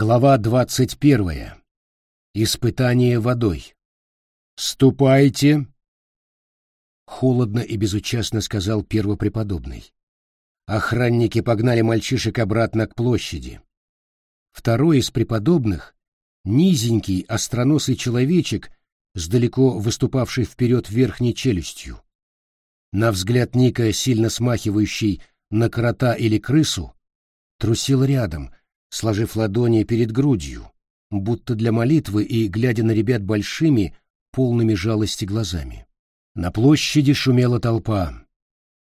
Глава двадцать первая. Испытание водой. «Ступайте!» Холодно и безучастно сказал первопреподобный. Охранники погнали мальчишек обратно к площади. Второй из преподобных, низенький, остроносый человечек с далеко выступавшей вперед верхней челюстью. На взгляд Ника, сильно смахивающий на крота или крысу, трусил рядом, сложив ладони перед грудью, будто для молитвы и глядя на ребят большими, полными жалости глазами. На площади шумела толпа.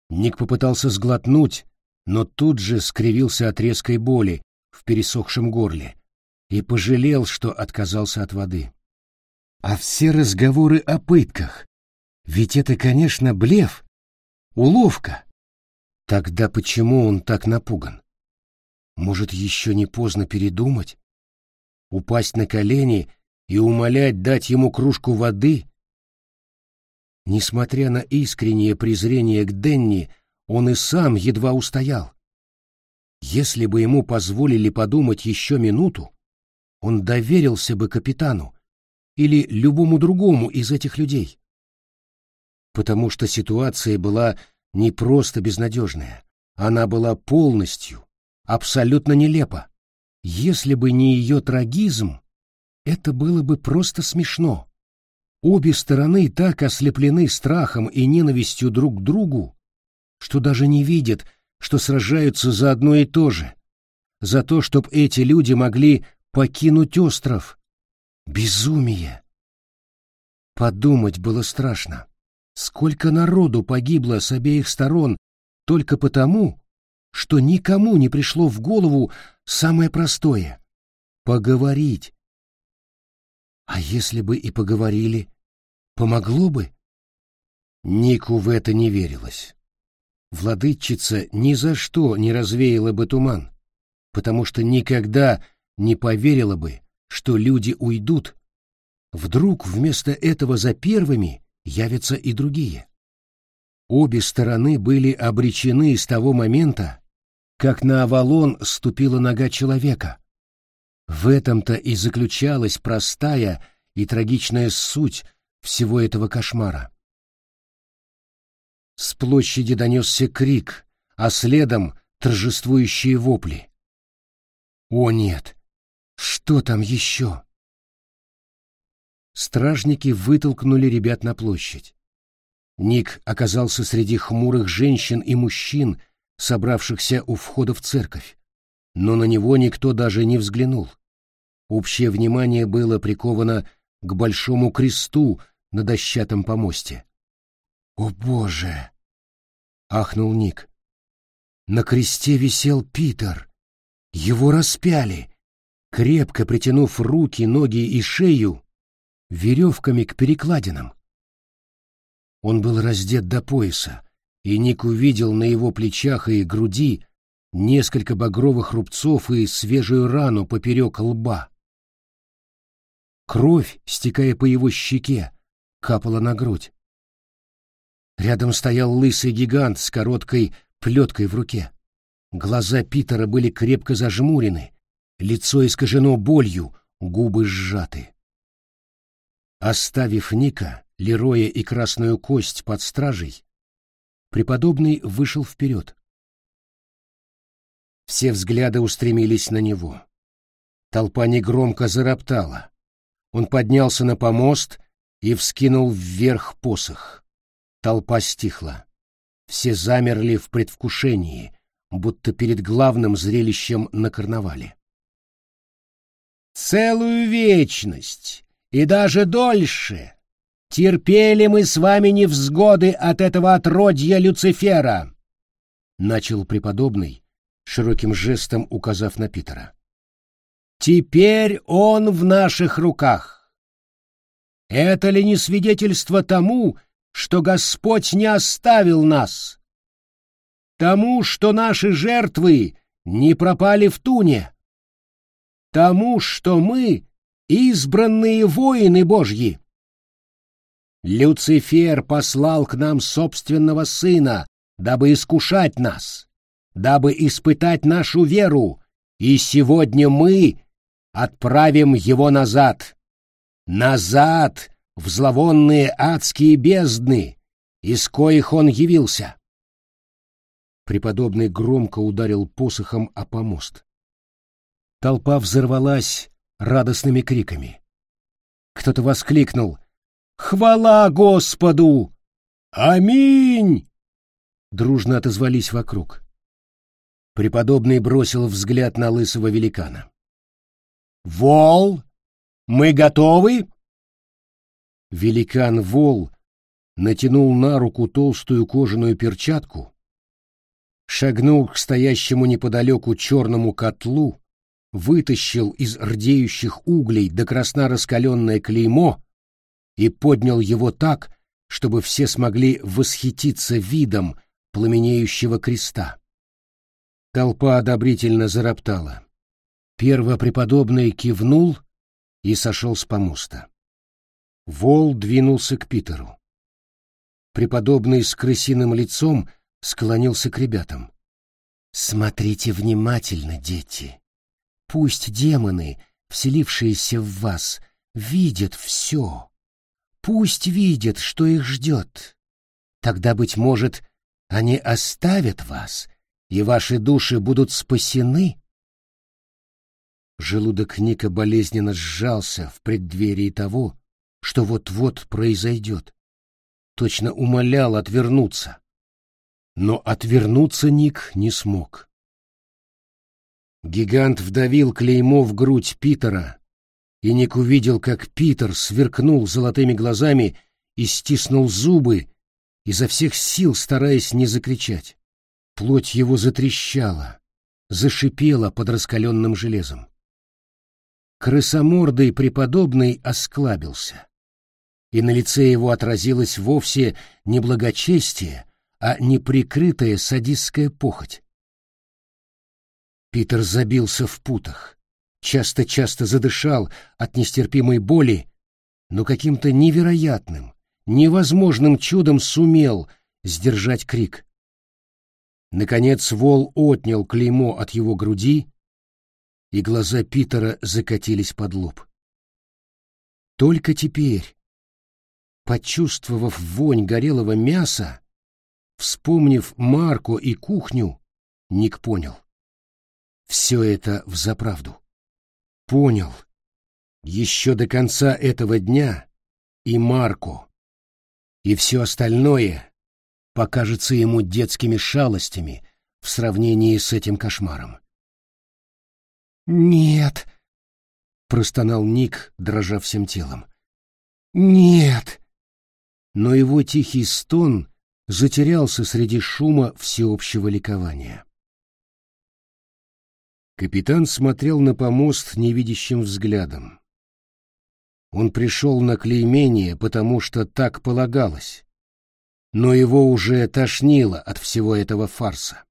Ник попытался сглотнуть, но тут же скривился от резкой боли в пересохшем горле и пожалел, что отказался от воды. А все разговоры о пытках, ведь это, конечно, блеф, уловка. Тогда почему он так напуган? Может, еще не поздно передумать? Упасть на колени и умолять дать ему кружку воды? Несмотря на искреннее презрение к Денни, он и сам едва устоял. Если бы ему позволили подумать еще минуту, он доверился бы капитану или любому другому из этих людей. Потому что ситуация была не просто безнадежная, она была полностью, абсолютно нелепо. Если бы не ее трагизм, это было бы просто смешно. Обе стороны так ослеплены страхом и ненавистью друг к другу, что даже не видят, что сражаются за одно и то же, за то, чтобы эти люди могли покинуть остров. Безумие! Подумать было страшно. Сколько народу погибло с обеих сторон только потому, что никому не пришло в голову самое простое — поговорить. А если бы и поговорили, помогло бы? Нику в это не верилось. Владычица ни за что не развеяла бы туман, потому что никогда не поверила бы, что люди уйдут. Вдруг вместо этого за первыми явятся и другие. Обе стороны были обречены с того момента, как на Авалон ступила нога человека. В этом-то и заключалась простая и трагичная суть всего этого кошмара. С площади донесся крик, а следом торжествующие вопли. «О нет! Что там еще?» Стражники вытолкнули ребят на площадь. Ник оказался среди хмурых женщин и мужчин, собравшихся у входа в церковь, но на него никто даже не взглянул. Общее внимание было приковано к большому кресту на дощатом помосте. «О, Боже!» — ахнул Ник. На кресте висел Питер. Его распяли, крепко притянув руки, ноги и шею веревками к перекладинам. Он был раздет до пояса, и Ник увидел на его плечах и груди несколько багровых рубцов и свежую рану поперек лба. Кровь, стекая по его щеке, капала на грудь. Рядом стоял лысый гигант с короткой плеткой в руке. Глаза Питера были крепко зажмурены, лицо искажено болью, губы сжаты. Оставив Ника, Лероя и Красную Кость под стражей, преподобный вышел вперед. Все взгляды устремились на него. Толпа негромко зароптала. Он поднялся на помост и вскинул вверх посох. Толпа стихла. Все замерли в предвкушении, будто перед главным зрелищем на карнавале. «Целую вечность и даже дольше терпели мы с вами невзгоды от этого отродья Люцифера!» Начал преподобный, широким жестом указав на Питера. «Теперь он в наших руках. Это ли не свидетельство тому, что Господь не оставил нас? Тому, что наши жертвы не пропали в туне? Тому, что мы избранные воины Божьи?» Люцифер послал к нам собственного сына, дабы искушать нас, дабы испытать нашу веру, и сегодня мы отправим его назад. Назад в зловонные адские бездны, из коих он явился. Преподобный громко ударил посохом о помост. Толпа взорвалась радостными криками. Кто-то воскликнул «Хвала Господу! Аминь!» Дружно отозвались вокруг. Преподобный бросил взгляд на лысого великана. «Вол, мы готовы?» Великан Вол натянул на руку толстую кожаную перчатку, шагнул к стоящему неподалеку черному котлу, вытащил из рдеющих углей до красна раскаленное клеймо и поднял его так, чтобы все смогли восхититься видом пламенеющего креста. Толпа одобрительно зароптала. Первопреподобный кивнул и сошел с помоста. Вол двинулся к Питеру. Преподобный с крысиным лицом склонился к ребятам. «Смотрите внимательно, дети. Пусть демоны, вселившиеся в вас, видят все. Пусть видят, что их ждет. Тогда, быть может, они оставят вас, и ваши души будут спасены Желудок Ника болезненно сжался в преддверии того, что вот-вот произойдет. Точно умолял отвернуться. Но отвернуться Ник не смог. Гигант вдавил клеймо в грудь Питера, и Ник увидел, как Питер сверкнул золотыми глазами и стиснул зубы, изо всех сил стараясь не закричать. Плоть его затрещала, зашипела под раскаленным железом крысомордый преподобный осклабился, и на лице его отразилось вовсе не благочестие, а неприкрытая садистская похоть. Питер забился в путах, часто-часто задышал от нестерпимой боли, но каким-то невероятным, невозможным чудом сумел сдержать крик. Наконец вол отнял клеймо от его груди и глаза Питера закатились под лоб. Только теперь, почувствовав вонь горелого мяса, вспомнив Марко и кухню, Ник понял. Все это взаправду. Понял. Еще до конца этого дня и Марко, и все остальное покажется ему детскими шалостями в сравнении с этим кошмаром. «Нет!» — простонал Ник, дрожа всем телом. «Нет!» Но его тихий стон затерялся среди шума всеобщего ликования. Капитан смотрел на помост невидящим взглядом. Он пришел на клеймение, потому что так полагалось, но его уже тошнило от всего этого фарса.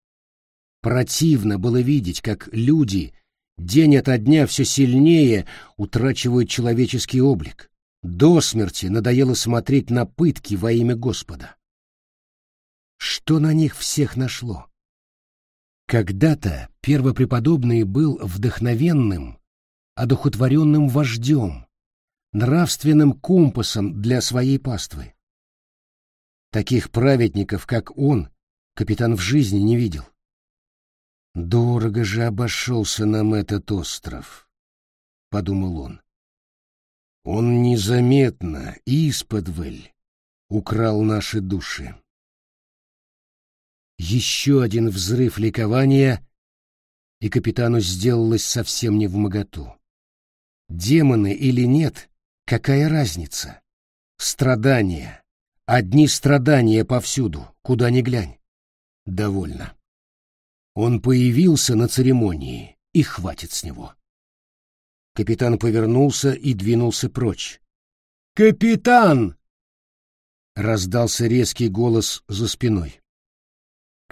Противно было видеть, как люди день ото дня все сильнее утрачивают человеческий облик. До смерти надоело смотреть на пытки во имя Господа. Что на них всех нашло? Когда-то первопреподобный был вдохновенным, одухотворенным вождем, нравственным компасом для своей паствы. Таких праведников, как он, капитан в жизни не видел. «Дорого же обошелся нам этот остров», — подумал он. «Он незаметно, исподволь, украл наши души». Еще один взрыв ликования, и капитану сделалось совсем не в моготу. Демоны или нет, какая разница? Страдания. Одни страдания повсюду, куда ни глянь. Довольно. Он появился на церемонии, и хватит с него. Капитан повернулся и двинулся прочь. «Капитан!» — раздался резкий голос за спиной.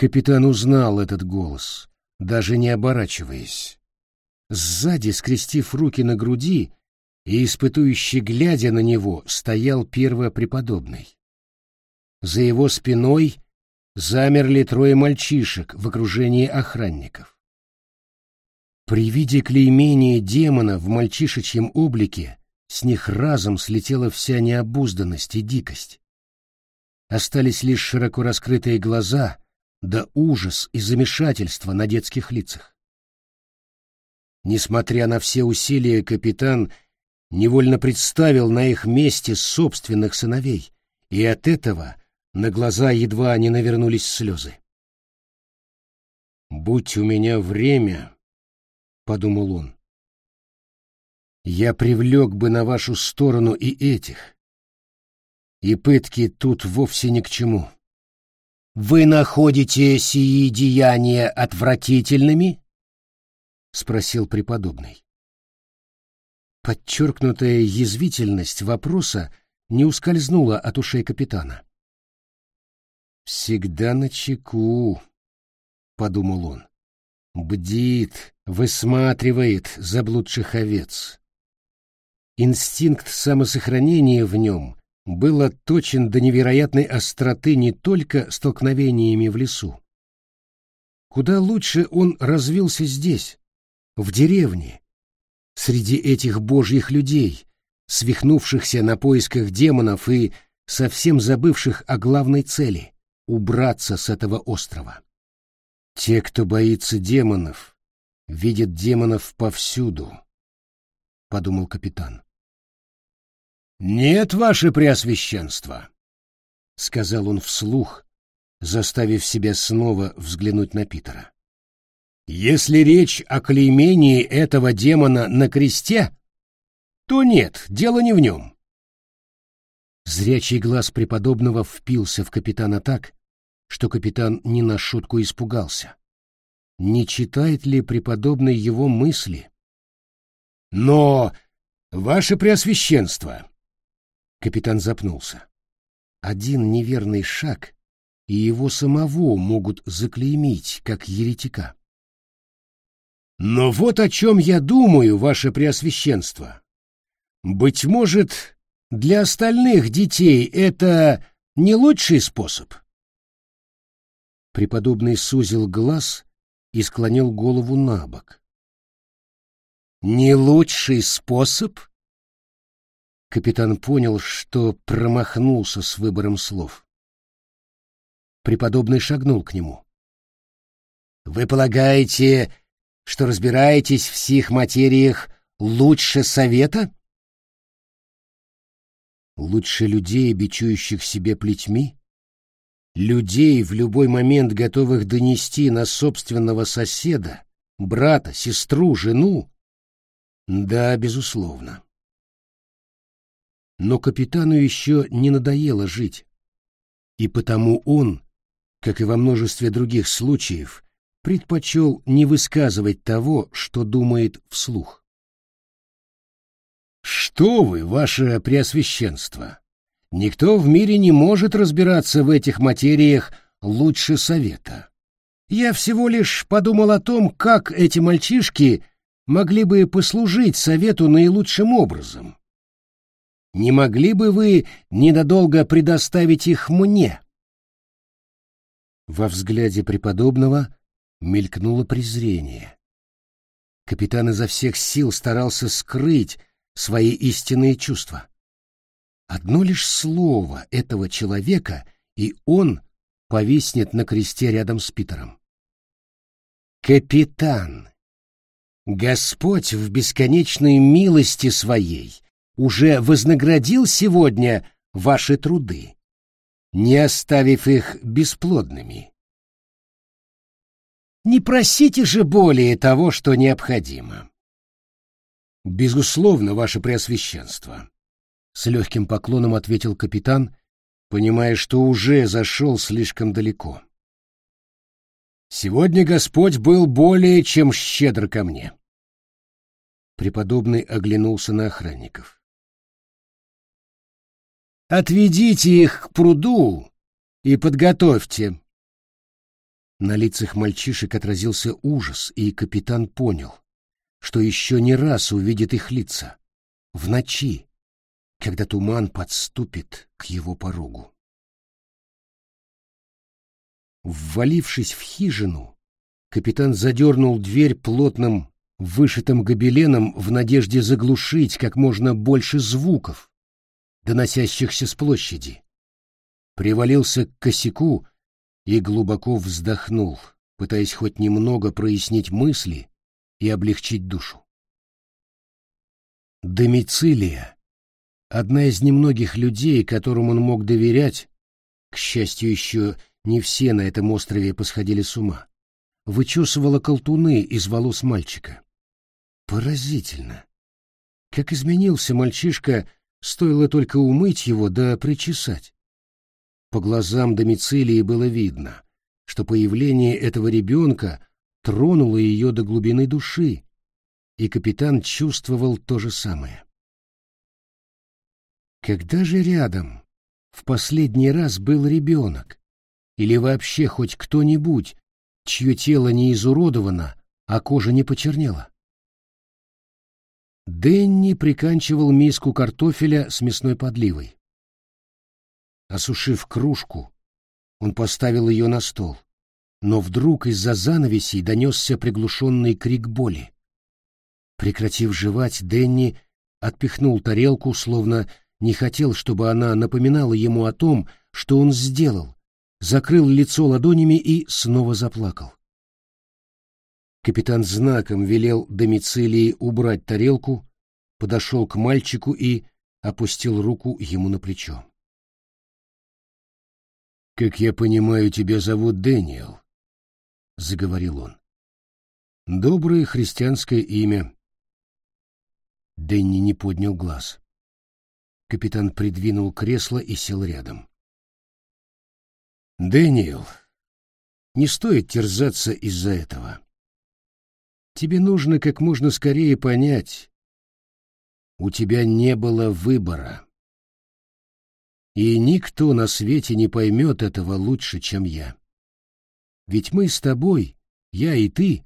Капитан узнал этот голос, даже не оборачиваясь. Сзади, скрестив руки на груди и испытующе глядя на него, стоял первопреподобный. За его спиной замерли трое мальчишек в окружении охранников. При виде клеймения демона в мальчишечьем облике с них разом слетела вся необузданность и дикость. Остались лишь широко раскрытые глаза, да ужас и замешательство на детских лицах. Несмотря на все усилия, капитан невольно представил на их месте собственных сыновей, и от этого на глаза едва не навернулись слезы. «Будь у меня время», — подумал он, — «я привлек бы на вашу сторону и этих. И пытки тут вовсе ни к чему». «Вы находите сии деяния отвратительными?» — спросил преподобный. Подчеркнутая язвительность вопроса не ускользнула от ушей капитана. «Всегда на чеку», — подумал он. «Бдит, высматривает заблудших овец». Инстинкт самосохранения в нем был отточен до невероятной остроты не только столкновениями в лесу. Куда лучше он развился здесь, в деревне, среди этих божьих людей, свихнувшихся на поисках демонов и совсем забывших о главной цели — убраться с этого острова. Те, кто боится демонов, видят демонов повсюду, — подумал капитан. «Нет, ваше преосвященство», — сказал он вслух, заставив себя снова взглянуть на Питера. Если речь о клеймении этого демона на кресте, то нет, дело не в нем. Зрячий глаз преподобного впился в капитана так, что капитан не на шутку испугался. Не читает ли преподобный его мысли? Но, ваше преосвященство! Капитан запнулся. Один неверный шаг, и его самого могут заклеймить, как еретика. Но вот о чем я думаю, ваше преосвященство. Быть может, для остальных детей это не лучший способ? Преподобный сузил глаз и склонил голову на бок. Не лучший способ? Капитан понял, что промахнулся с выбором слов. Преподобный шагнул к нему. Вы полагаете, что разбираетесь в сих материях лучше совета? Лучше людей, бичующих себе плетьми? Людей, в любой момент готовых донести на собственного соседа, брата, сестру, жену? Да, безусловно. Но капитану еще не надоело жить, и потому он, как и во множестве других случаев, предпочел не высказывать того, что думает вслух. «Что вы, ваше преосвященство! Никто в мире не может разбираться в этих материях лучше совета. Я всего лишь подумал о том, как эти мальчишки могли бы послужить совету наилучшим образом. Не могли бы вы ненадолго предоставить их мне?» Во взгляде преподобного мелькнуло презрение. Капитан изо всех сил старался скрыть свои истинные чувства. Одно лишь слово этого человека, и он повиснет на кресте рядом с Питером. «Капитан, Господь в бесконечной милости своей уже вознаградил сегодня ваши труды, не оставив их бесплодными. Не просите же более того, что необходимо. Безусловно, ваше преосвященство, с легким поклоном ответил капитан, понимая, что уже зашел слишком далеко. Сегодня Господь был более чем щедр ко мне. Преподобный оглянулся на охранников. Отведите их к пруду и подготовьте, на лицах мальчишек отразился ужас, и капитан понял, что еще не раз увидит их лица. В ночи, когда туман подступит к его порогу. Ввалившись в хижину, капитан задернул дверь плотным вышитым гобеленом в надежде заглушить как можно больше звуков, доносящихся с площади. Привалился к косяку и глубоко вздохнул, пытаясь хоть немного прояснить мысли и облегчить душу. Домицилия, одна из немногих людей, которым он мог доверять, к счастью, еще не все на этом острове посходили с ума, вычесывала колтуны из волос мальчика. Поразительно. Как изменился мальчишка, стоило только умыть его да причесать. По глазам Домицилии было видно, что появление этого ребенка тронуло ее до глубины души, и капитан чувствовал то же самое. Когда же рядом в последний раз был ребенок, или вообще хоть кто-нибудь, чье тело не изуродовано, а кожа не почернела? Дэнни приканчивал миску картофеля с мясной подливой. Осушив кружку, он поставил ее на стол, но вдруг из-за занавесей донесся приглушенный крик боли. Прекратив жевать, Дэнни отпихнул тарелку, словно не хотел, чтобы она напоминала ему о том, что он сделал, закрыл лицо ладонями и снова заплакал. Капитан знаком велел Домицилии убрать тарелку, подошел к мальчику и опустил руку ему на плечо. «Как я понимаю, тебя зовут Дэниел», — заговорил он. «Доброе христианское имя. Дэнни не поднял глаз. Капитан придвинул кресло и сел рядом. «Дэниел, не стоит терзаться из-за этого. Тебе нужно как можно скорее понять, у тебя не было выбора. И никто на свете не поймет этого лучше, чем я. Ведь мы с тобой, я и ты,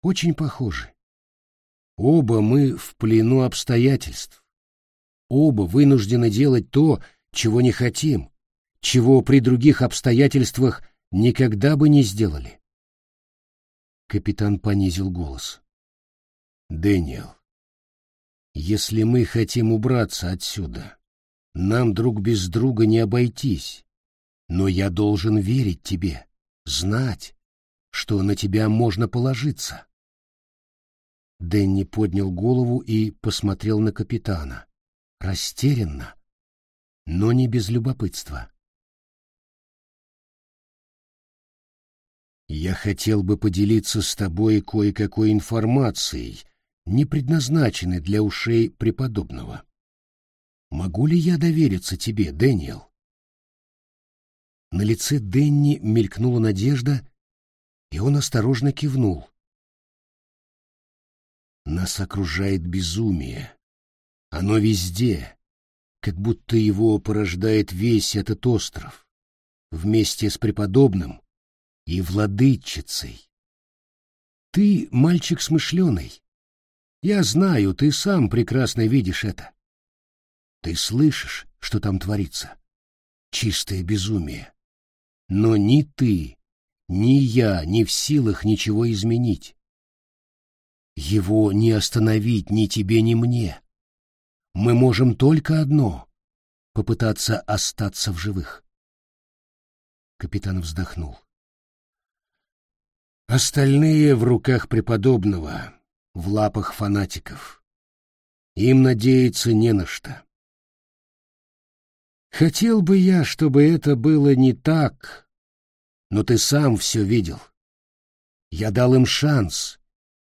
очень похожи. Оба мы в плену обстоятельств. Оба вынуждены делать то, чего не хотим, чего при других обстоятельствах никогда бы не сделали. Капитан понизил голос. «Дэниел, если мы хотим убраться отсюда, нам друг без друга не обойтись, но я должен верить тебе, знать, что на тебя можно положиться. Дэнни поднял голову и посмотрел на капитана. Растерянно, но не без любопытства. «Я хотел бы поделиться с тобой кое-какой информацией, не предназначенной для ушей преподобного. Могу ли я довериться тебе, Дэниел?» На лице Дэнни мелькнула надежда, и он осторожно кивнул. Нас окружает безумие. Оно везде, как будто его порождает весь этот остров, вместе с преподобным и владычицей. Ты мальчик смышленый. Я знаю, ты сам прекрасно видишь это. Ты слышишь, что там творится. Чистое безумие. Но ни ты, ни я не в силах ничего изменить. Его не остановить ни тебе, ни мне. Мы можем только одно — попытаться остаться в живых. Капитан вздохнул. Остальные в руках преподобного, в лапах фанатиков. Им надеяться не на что. Хотел бы я, чтобы это было не так, но ты сам все видел. Я дал им шанс,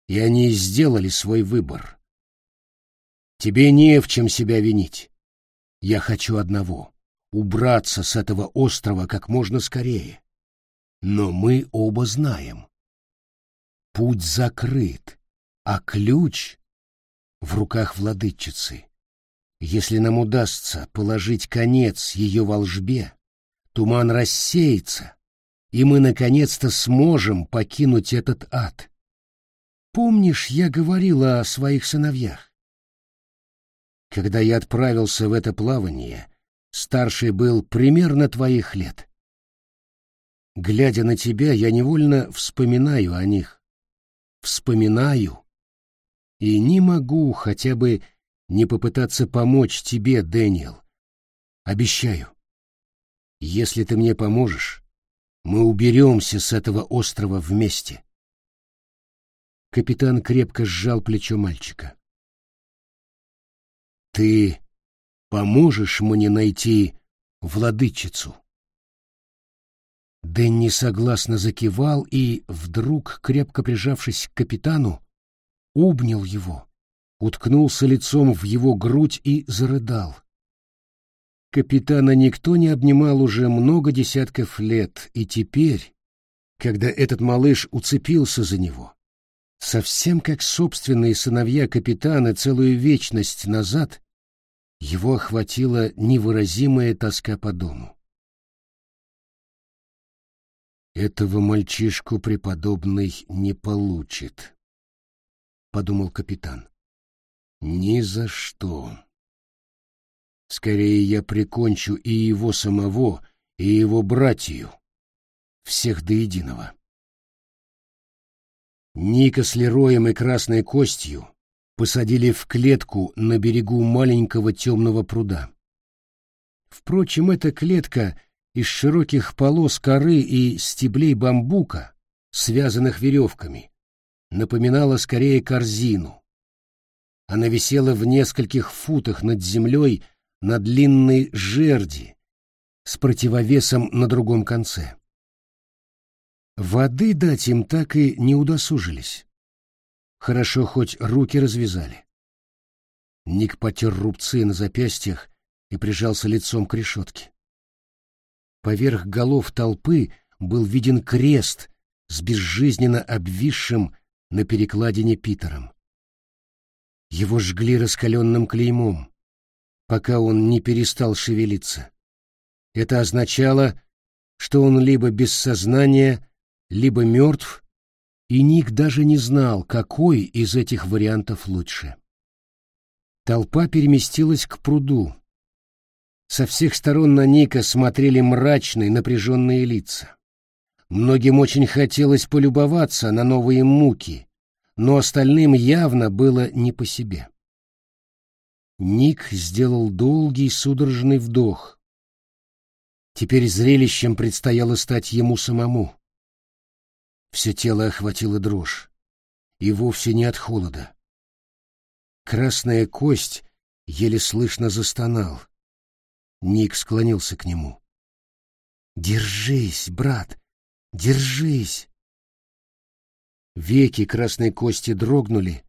и они сделали свой выбор. Тебе не в чем себя винить. Я хочу одного — убраться с этого острова как можно скорее. Но мы оба знаем. Путь закрыт, а ключ в руках владычицы. Если нам удастся положить конец ее волжбе, туман рассеется, и мы наконец-то сможем покинуть этот ад. Помнишь, я говорила о своих сыновьях? Когда я отправился в это плавание, старший был примерно твоих лет. Глядя на тебя, я невольно вспоминаю о них. Вспоминаю И не могу хотя бы не попытаться помочь тебе, Дэниел. Обещаю. Если ты мне поможешь, мы уберемся с этого острова вместе. Капитан крепко сжал плечо мальчика. Ты поможешь мне найти владычицу? Дэнни согласно закивал и, вдруг, крепко прижавшись к капитану, обнял его, уткнулся лицом в его грудь и зарыдал. Капитана никто не обнимал уже много десятков лет, и теперь, когда этот малыш уцепился за него, совсем как собственные сыновья капитана целую вечность назад, его охватила невыразимая тоска по дому. Этого мальчишку преподобный не получит, подумал капитан. Ни за что. Скорее я прикончу и его самого, и его братью, всех до единого. Ника с Лероем и Красной Костью посадили в клетку на берегу маленького темного пруда. Впрочем, эта клетка из широких полос коры и стеблей бамбука, связанных веревками, напоминала скорее корзину. Она висела в нескольких футах над землей на длинной жерди с противовесом на другом конце. Воды дать им так и не удосужились. Хорошо хоть руки развязали. Ник потер рубцы на запястьях и прижался лицом к решетке. Поверх голов толпы был виден крест с безжизненно обвисшим на перекладине Питером. Его жгли раскаленным клеймом, пока он не перестал шевелиться. Это означало, что он либо без сознания, либо мертв, и Ник даже не знал, какой из этих вариантов лучше. Толпа переместилась к пруду. Со всех сторон на Ника смотрели мрачные, напряженные лица. Многим очень хотелось полюбоваться на новые муки, но остальным явно было не по себе. Ник сделал долгий судорожный вдох. Теперь зрелищем предстояло стать ему самому. Все тело охватило дрожь, и вовсе не от холода. Красная кость еле слышно застонал. Ник склонился к нему. «Держись, брат, держись!» Веки красной кости дрогнули,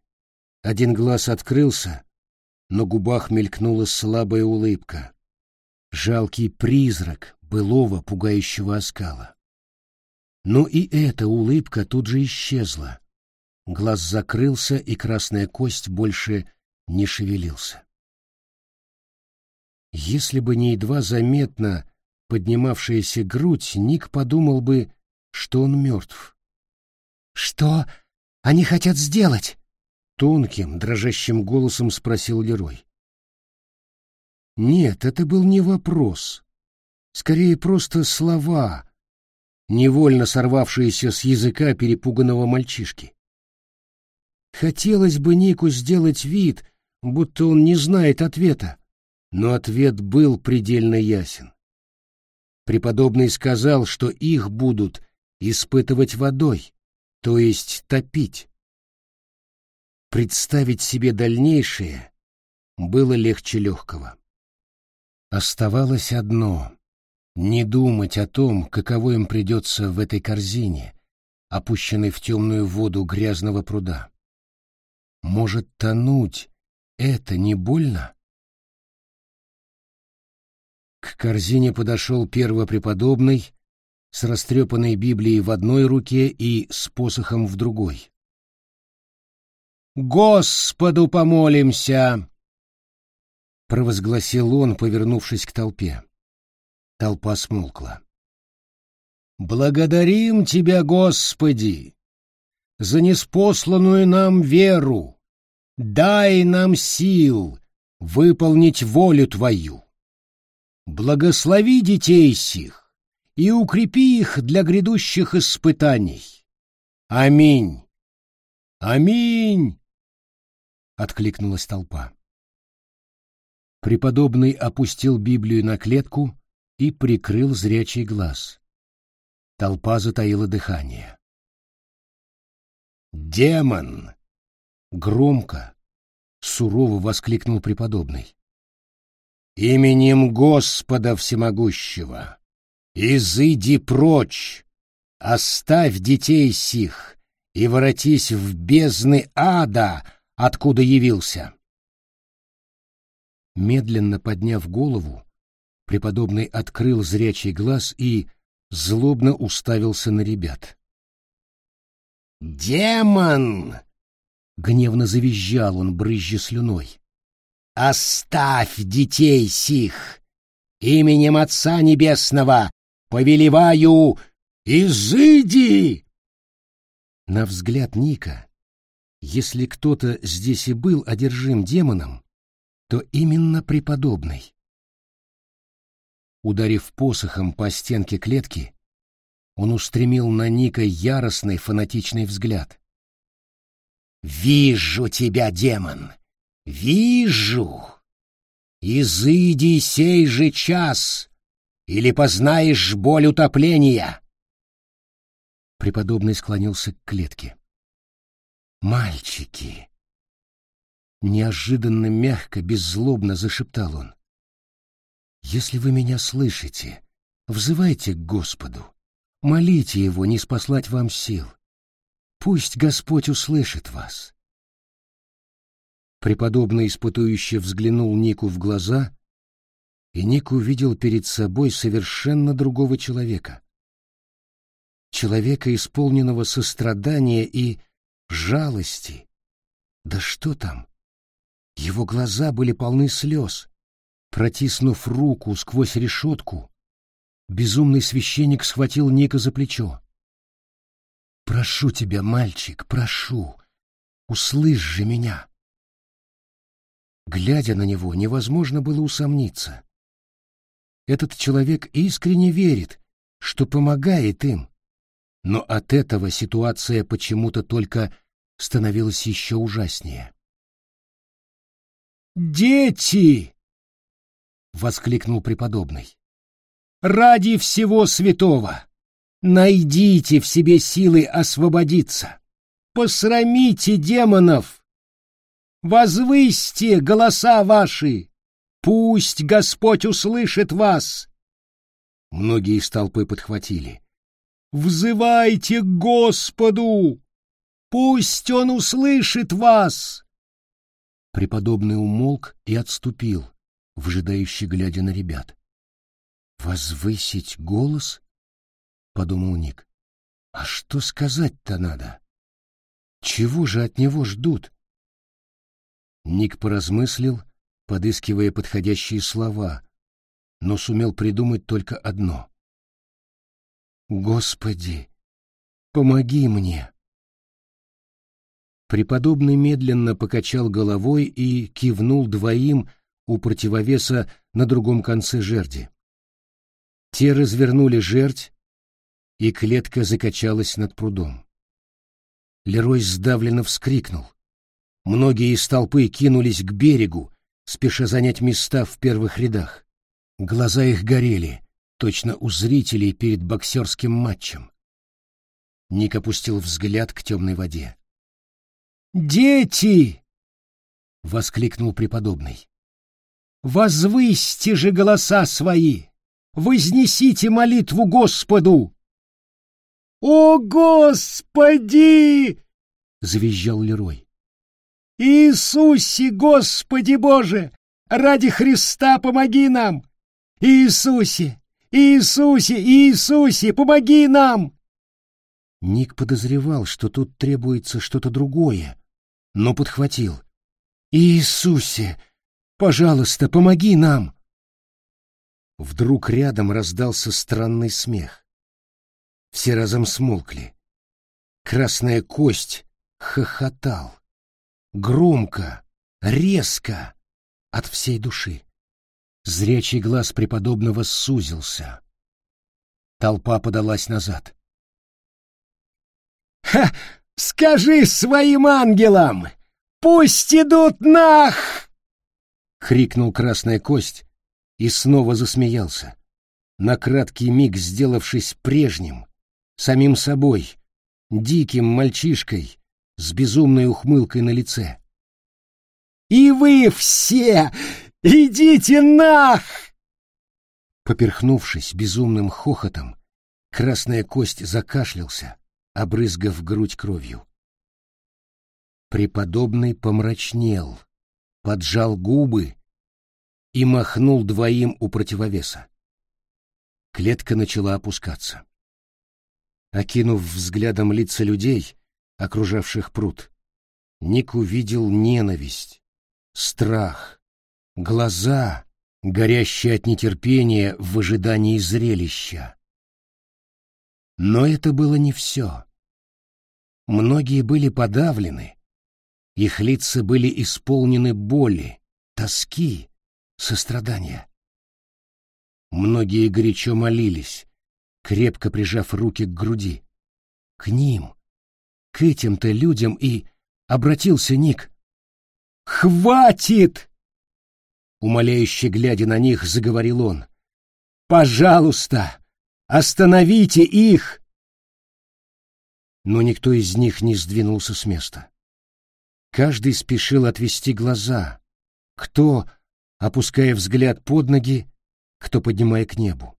один глаз открылся, на губах мелькнула слабая улыбка. Жалкий призрак былого пугающего оскала. Но и эта улыбка тут же исчезла. Глаз закрылся, и красная кость больше не шевелился. Если бы не едва заметно поднимавшаяся грудь, Ник подумал бы, что он мертв. «Что они хотят сделать?» Тонким, дрожащим голосом спросил Лерой. Нет, это был не вопрос. Скорее, просто слова, невольно сорвавшиеся с языка перепуганного мальчишки. Хотелось бы Нику сделать вид, будто он не знает ответа, но ответ был предельно ясен. Преподобный сказал, что их будут испытывать водой, то есть топить. Представить себе дальнейшее было легче легкого. Оставалось одно — не думать о том, каково им придется в этой корзине, опущенной в темную воду грязного пруда. Может, тонуть — это не больно? Корзине подошел первопреподобный с растрепанной Библией в одной руке и с посохом в другой. Господу помолимся!» Провозгласил он, повернувшись к толпе. Толпа смолкла. «Благодарим Тебя, Господи, за неспосланную нам веру. Дай нам сил выполнить волю Твою. Благослови детей сих и укрепи их для грядущих испытаний. Аминь. Аминь. откликнулась толпа. Преподобный опустил Библию на клетку и прикрыл зрячий глаз. Толпа затаила дыхание. «Демон!» — громко, сурово воскликнул преподобный. «Именем Господа Всемогущего! Изыди прочь! Оставь детей сих и воротись в бездны ада, откуда явился!» Медленно подняв голову, преподобный открыл зрячий глаз и злобно уставился на ребят. «Демон!» — гневно завизжал он, брызжа слюной. «Оставь детей сих! Именем Отца Небесного повелеваю, изыди!» На взгляд Ника, если кто-то здесь и был одержим демоном, то именно преподобный. Ударив посохом по стенке клетки, он устремил на Ника яростный фанатичный взгляд. «Вижу тебя, демон! Вижу! Изыди сей же час, или познаешь боль утопления!» Преподобный склонился к клетке. «Мальчики!» Неожиданно мягко, беззлобно зашептал он. «Если вы меня слышите, взывайте к Господу, молите Его не спаслать вам сил. Пусть Господь услышит вас». Преподобный испытующе взглянул Нику в глаза, и Ник увидел перед собой совершенно другого человека. Человека, исполненного сострадания и жалости. Да что там? Его глаза были полны слез. Протиснув руку сквозь решетку, безумный священник схватил Ника за плечо. «Прошу тебя, мальчик, прошу, услышь же меня!» Глядя на него, невозможно было усомниться. Этот человек искренне верит, что помогает им, но от этого ситуация почему-то только становилась еще ужаснее. «Дети!» — воскликнул преподобный. «Ради всего святого! Найдите в себе силы освободиться! Посрамите демонов! Возвысьте голоса ваши! Пусть Господь услышит вас!» Многие из толпы подхватили. «Взывайте к Господу! Пусть Он услышит вас!» Преподобный умолк и отступил, вжидающе глядя на ребят. «Возвысить голос?» — подумал Ник. «А что сказать-то надо? Чего же от него ждут?» Ник поразмыслил, подыскивая подходящие слова, но сумел придумать только одно. «Господи, помоги мне!» Преподобный медленно покачал головой и кивнул двоим у противовеса на другом конце жерди. Те развернули жердь, и клетка закачалась над прудом. Лерой сдавленно вскрикнул. Многие из толпы кинулись к берегу, спеша занять места в первых рядах. Глаза их горели, точно у зрителей перед боксерским матчем. Ник опустил взгляд к темной воде. «Дети!» — воскликнул преподобный. «Возвысьте же голоса свои! Вознесите молитву Господу!» «О, Господи!» — завизжал Лерой. «Иисусе, Господи Боже! Ради Христа помоги нам! Иисусе! Иисусе! Иисусе! Помоги нам!» Ник подозревал, что тут требуется что-то другое, но подхватил. «Иисусе, пожалуйста, помоги нам!» Вдруг рядом раздался странный смех. Все разом смолкли. Красная кость хохотал. Громко, резко, от всей души. Зрячий глаз преподобного сузился. Толпа подалась назад. «Ха! Скажи своим ангелам! Пусть идут нах! — крикнул Красная Кость и снова засмеялся, на краткий миг сделавшись прежним, самим собой, диким мальчишкой с безумной ухмылкой на лице. «И вы все идите нах!» Поперхнувшись безумным хохотом, Красная Кость закашлялся, обрызгав грудь кровью. Преподобный помрачнел, поджал губы и махнул двоим у противовеса. Клетка начала опускаться. Окинув взглядом лица людей, окружавших пруд, Ник увидел ненависть, страх, глаза, горящие от нетерпения в ожидании зрелища. Но это было не все. Многие были подавлены, их лица были исполнены боли, тоски, сострадания. Многие горячо молились, крепко прижав руки к груди. К ним, к этим-то людям и обратился Ник. «Хватит!» Умоляюще глядя на них, заговорил он. «Пожалуйста, остановите их!» Но никто из них не сдвинулся с места. Каждый спешил отвести глаза, кто, опуская взгляд под ноги, кто поднимая к небу.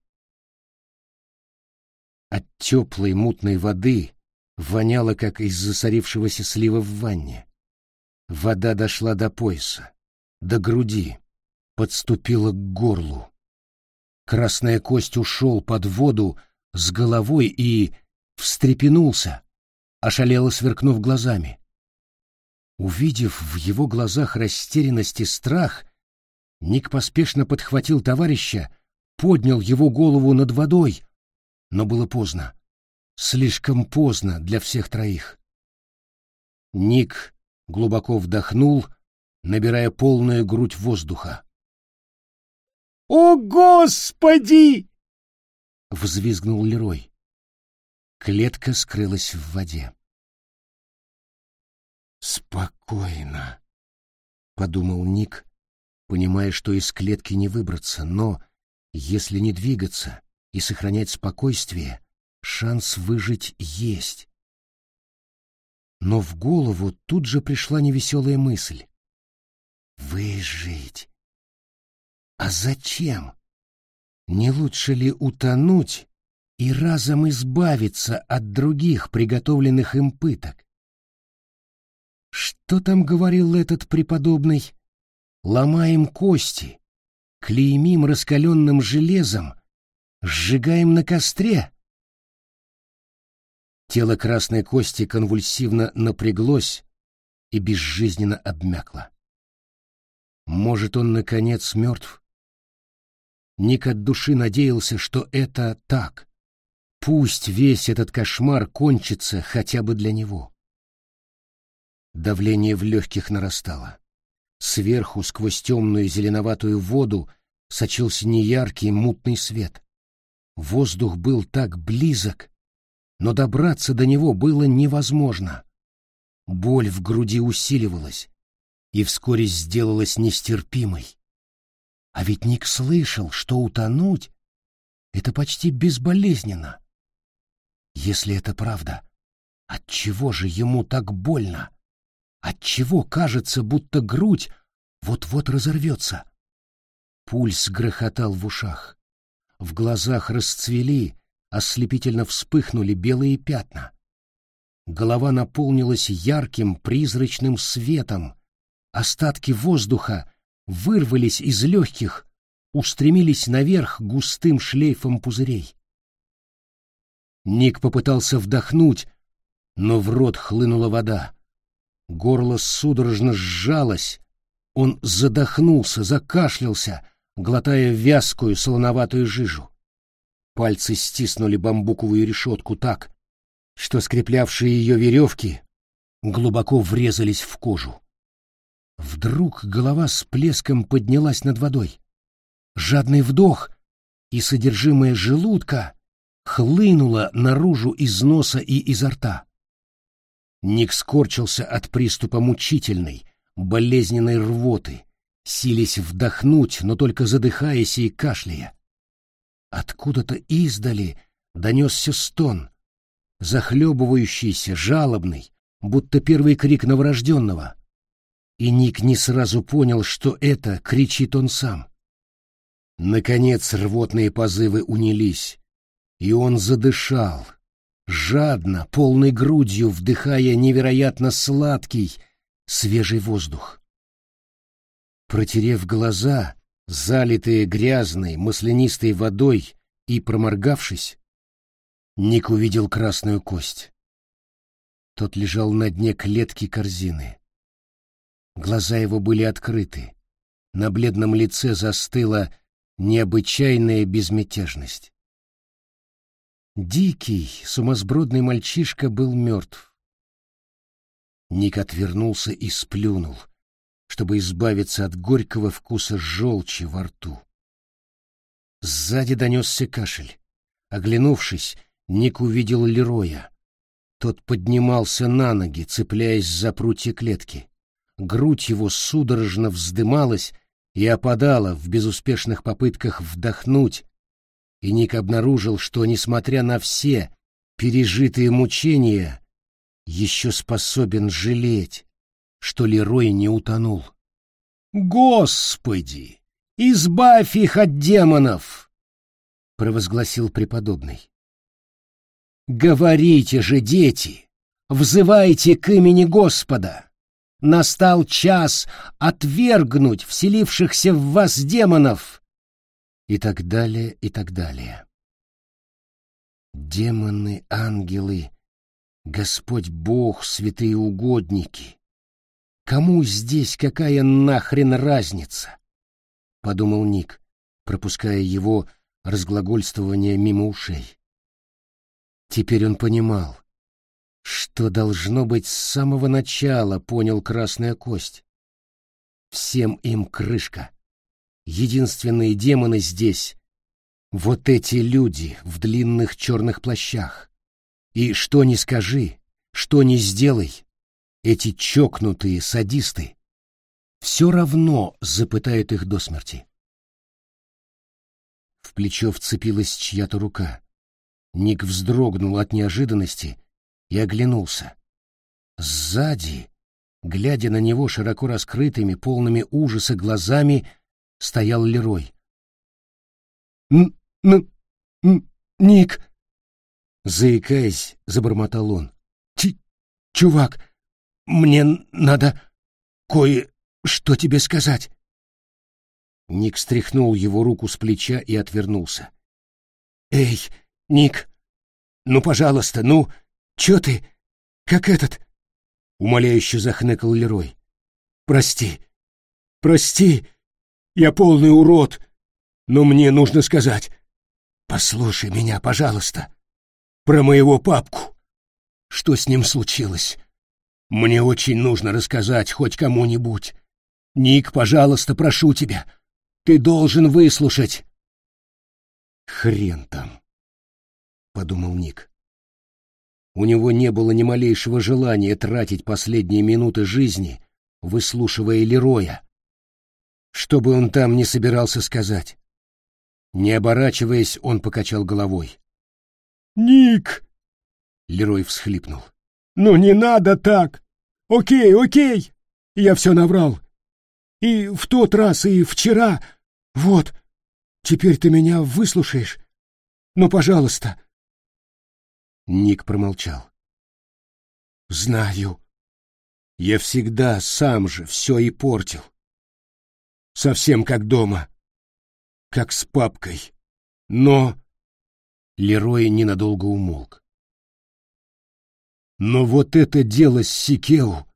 От теплой мутной воды воняло, как из засорившегося слива в ванне. Вода дошла до пояса, до груди, подступила к горлу. Красная кость ушел под воду с головой и встрепенулся, ошалело сверкнув глазами. Увидев в его глазах растерянность и страх, Ник поспешно подхватил товарища, поднял его голову над водой, но было поздно. Слишком поздно для всех троих. Ник глубоко вдохнул, набирая полную грудь воздуха. «О, Господи!» — взвизгнул Лерой. Клетка скрылась в воде. «Спокойно», — подумал Ник, понимая, что из клетки не выбраться, но, если не двигаться и сохранять спокойствие, шанс выжить есть. Но в голову тут же пришла невеселая мысль. «Выжить? А зачем? Не лучше ли утонуть и разом избавиться от других приготовленных им пыток? Что там говорил этот преподобный? Ломаем кости, клеймим раскаленным железом, сжигаем на костре. Тело красной кости конвульсивно напряглось и безжизненно обмякло. Может, он, наконец, мертв? Ник от души надеялся, что это так. Пусть весь этот кошмар кончится хотя бы для него. Давление в легких нарастало. Сверху, сквозь темную зеленоватую воду, сочился неяркий мутный свет. Воздух был так близок, но добраться до него было невозможно. Боль в груди усиливалась и вскоре сделалась нестерпимой. А ведь Ник слышал, что утонуть — это почти безболезненно. Если это правда, отчего же ему так больно? Отчего кажется, будто грудь вот-вот разорвется? Пульс грохотал в ушах. В глазах расцвели, ослепительно вспыхнули белые пятна. Голова наполнилась ярким призрачным светом. Остатки воздуха вырвались из легких, устремились наверх густым шлейфом пузырей. Ник попытался вдохнуть, но в рот хлынула вода. Горло судорожно сжалось, он задохнулся, закашлялся, глотая вязкую солоноватую жижу. Пальцы стиснули бамбуковую решетку так, что скреплявшие ее веревки глубоко врезались в кожу. Вдруг голова с плеском поднялась над водой. Жадный вдох, и содержимое желудка хлынуло наружу из носа и изо рта. Ник скорчился от приступа мучительной, болезненной рвоты, сились вдохнуть, но только задыхаясь и кашляя. Откуда-то издали донесся стон, захлебывающийся, жалобный, будто первый крик новорожденного. И Ник не сразу понял, что это кричит он сам. Наконец рвотные позывы унились, и он задышал, жадно, полной грудью вдыхая невероятно сладкий, свежий воздух. Протерев глаза, залитые грязной, маслянистой водой, и проморгавшись, Ник увидел красную кость. Тот лежал на дне клетки корзины. Глаза его были открыты. На бледном лице застыла необычайная безмятежность. Дикий, сумасбродный мальчишка был мертв. Ник отвернулся и сплюнул, чтобы избавиться от горького вкуса желчи во рту. Сзади донесся кашель. Оглянувшись, Ник увидел Лероя. Тот поднимался на ноги, цепляясь за прутья клетки. Грудь его судорожно вздымалась и опадала в безуспешных попытках вдохнуть, и Ник обнаружил, что, несмотря на все пережитые мучения, еще способен жалеть, что Лерой не утонул. «Господи, избавь их от демонов!» — провозгласил преподобный. Говорите же, дети, взывайте к имени Господа. Настал час отвергнуть вселившихся в вас демонов. И так далее, и так далее. Демоны, ангелы, Господь Бог, святые угодники. Кому здесь какая нахрен разница? Подумал Ник, пропуская его разглагольствование мимо ушей. Теперь он понимал, что должно быть с самого начала понял Красная Кость. Всем им крышка. Единственные демоны здесь — вот эти люди в длинных черных плащах. И что ни скажи, что ни сделай, эти чокнутые садисты все равно запытают их до смерти. В плечо вцепилась чья-то рука. Ник вздрогнул от неожиданности и оглянулся. Сзади, глядя на него широко раскрытыми, полными ужаса глазами, стоял Лерой. «Н... н... н... Ник!» Заикаясь, забормотал он. «Ч... чувак, мне надо кое-что тебе сказать». Ник стряхнул его руку с плеча и отвернулся. «Эй, Ник, ну, пожалуйста, ну, чё ты, как этот?» Умоляюще захныкал Лерой. «Прости, прости, я полный урод, но мне нужно сказать. Послушай меня, пожалуйста, про моего папку. Что с ним случилось? Мне очень нужно рассказать хоть кому-нибудь. Ник, пожалуйста, прошу тебя, ты должен выслушать». Хрен там. — подумал Ник. У него не было ни малейшего желания тратить последние минуты жизни, выслушивая Лероя. Что бы он там ни собирался сказать. Не оборачиваясь, он покачал головой. «Ник!» — Лерой всхлипнул. «Ну не надо так! Окей, окей! Я все наврал. И в тот раз, и вчера. Вот, теперь ты меня выслушаешь. Ну, пожалуйста, Ник промолчал. «Знаю. Я всегда сам же все и портил. Совсем как дома. Как с папкой. Но...» Лерой ненадолго умолк. «Но вот это дело с Сикеу...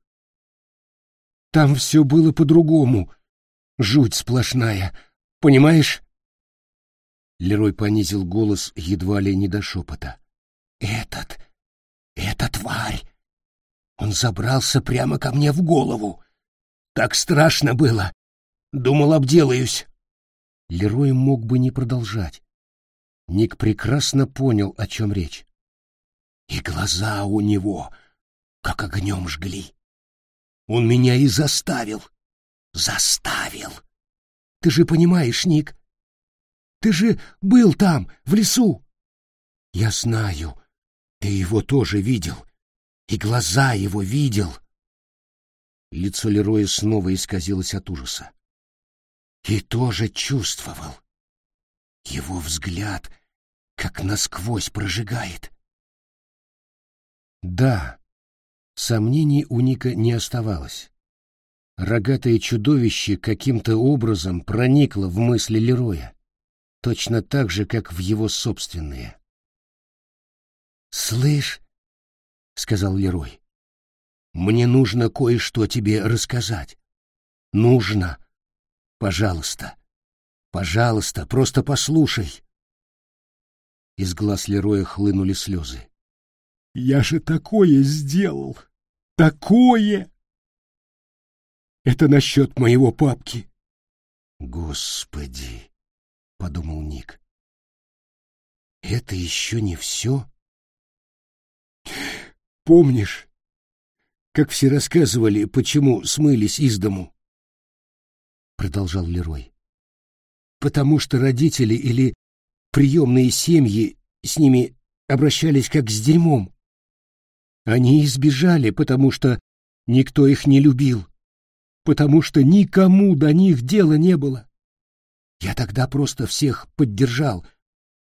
Там все было по-другому. Жуть сплошная. Понимаешь?» Лерой понизил голос едва ли не до шепота. Этот, эта тварь! Он забрался прямо ко мне в голову. Так страшно было. Думал, обделаюсь. Лерой мог бы не продолжать. Ник прекрасно понял, о чем речь. И глаза у него, как огнем жгли. Он меня и заставил. Заставил. Ты же понимаешь, Ник? Ты же был там, в лесу. Я знаю. Ты его тоже видел. И глаза его видел. Лицо Лероя снова исказилось от ужаса. И тоже чувствовал. Его взгляд как насквозь прожигает. Да, сомнений у Ника не оставалось. Рогатое чудовище каким-то образом проникло в мысли Лероя, точно так же, как в его собственные. «Слышь», — сказал Лерой, — «мне нужно кое-что тебе рассказать. Нужно. Пожалуйста. Пожалуйста, просто послушай». Из глаз Лероя хлынули слезы. «Я же такое сделал! Такое!» Это насчет моего папки. Господи, подумал Ник. Это еще не все? Помнишь, как все рассказывали, почему смылись из дому? Продолжал Лерой. Потому что родители или приемные семьи с ними обращались как с дерьмом. Они избежали, потому что никто их не любил потому что никому до них дела не было. Я тогда просто всех поддержал,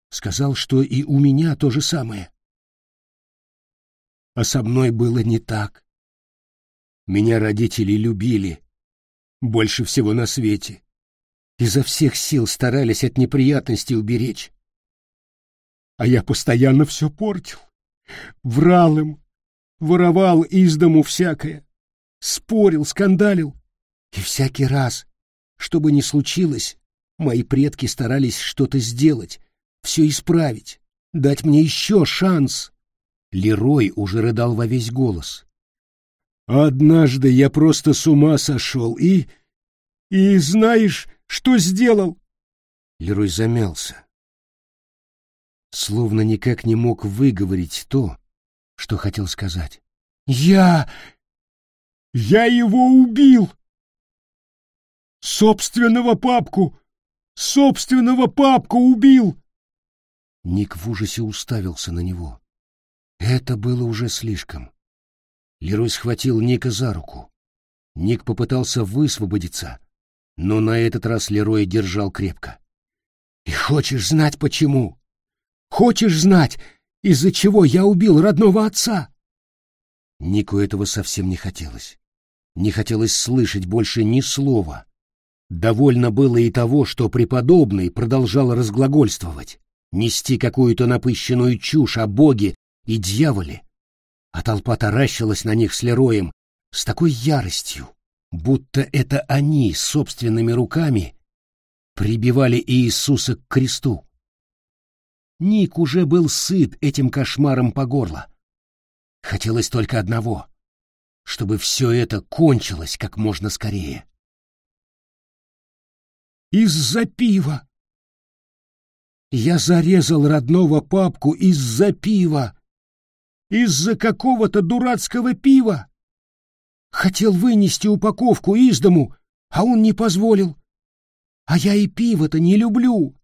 сказал, что и у меня то же самое. А со мной было не так. Меня родители любили больше всего на свете. Изо всех сил старались от неприятностей уберечь. А я постоянно все портил. Врал им, воровал из дому всякое, спорил, скандалил. И всякий раз, что бы ни случилось, мои предки старались что-то сделать, все исправить, дать мне еще шанс. Лерой уже рыдал во весь голос. Однажды я просто с ума сошел и... И знаешь, что сделал? Лерой замялся. Словно никак не мог выговорить то, что хотел сказать. Я... Я его убил! Собственного папку! Собственного папку убил!» Ник в ужасе уставился на него. Это было уже слишком. Лерой схватил Ника за руку. Ник попытался высвободиться, но на этот раз Лерой держал крепко. «И хочешь знать, почему? Хочешь знать, из-за чего я убил родного отца?» Нику этого совсем не хотелось. Не хотелось слышать больше ни слова Довольно было и того, что преподобный продолжал разглагольствовать, нести какую-то напыщенную чушь о боге и дьяволе, а толпа таращилась на них с Лероем с такой яростью, будто это они собственными руками прибивали Иисуса к кресту. Ник уже был сыт этим кошмаром по горло. Хотелось только одного — чтобы все это кончилось как можно скорее. Из-за пива. Я зарезал родного папку из-за пива. Из-за какого-то дурацкого пива. Хотел вынести упаковку из дому, а он не позволил. А я и пиво-то не люблю.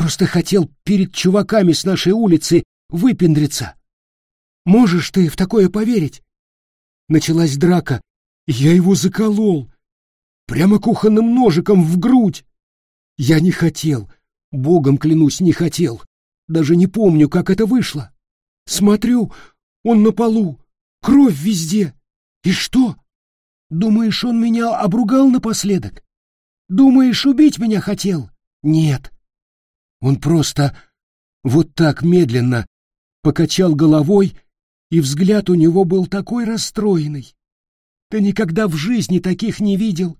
Просто хотел перед чуваками с нашей улицы выпендриться. Можешь ты в такое поверить? Началась драка, я его заколол. Прямо кухонным ножиком в грудь. Я не хотел, богом клянусь, не хотел. Даже не помню, как это вышло. Смотрю, он на полу, кровь везде. И что? Думаешь, он меня обругал напоследок? Думаешь, убить меня хотел? Нет. Он просто вот так медленно покачал головой, и взгляд у него был такой расстроенный. Ты никогда в жизни таких не видел.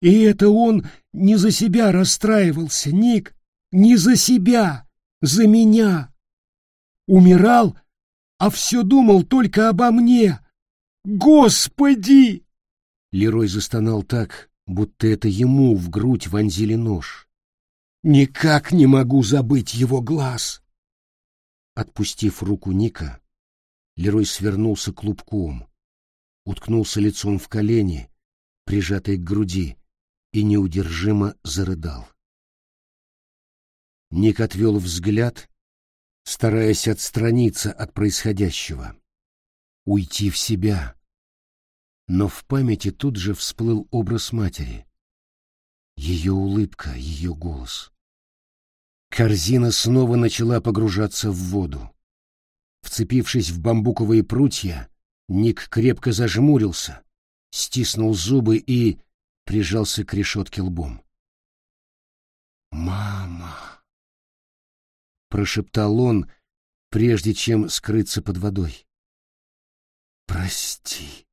И это он не за себя расстраивался, Ник, не за себя, за меня. Умирал, а все думал только обо мне. Господи! Лерой застонал так, будто это ему в грудь вонзили нож. Никак не могу забыть его глаз. Отпустив руку Ника, Лерой свернулся клубком, уткнулся лицом в колени, прижатый к груди, и неудержимо зарыдал. Ник отвел взгляд, стараясь отстраниться от происходящего, уйти в себя. Но в памяти тут же всплыл образ матери. Ее улыбка, ее голос. Корзина снова начала погружаться в воду. Вцепившись в бамбуковые прутья, Ник крепко зажмурился, стиснул зубы и прижался к решетке лбом. «Мама!» — прошептал он, прежде чем скрыться под водой. «Прости.